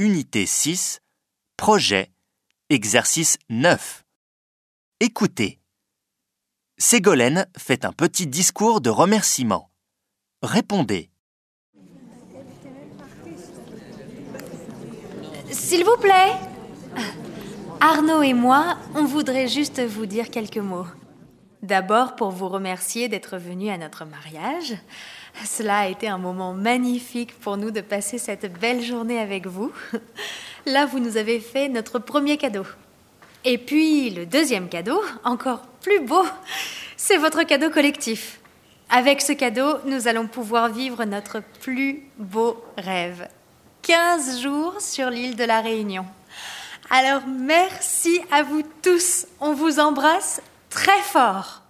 Unité 6, Projet, exercice 9. Écoutez. Ségolène fait un petit discours de remerciement. Répondez. S'il vous plaît. Arnaud et moi, on voudrait juste vous dire quelques mots. D'abord pour vous remercier d'être venu à notre mariage. Cela a été un moment magnifique pour nous de passer cette belle journée avec vous. Là, vous nous avez fait notre premier cadeau. Et puis le deuxième cadeau, encore plus beau, c'est votre cadeau collectif. Avec ce cadeau, nous allons pouvoir vivre notre plus beau rêve. 15 jours sur l'île de la Réunion. Alors merci à vous tous. On vous embrasse très fort.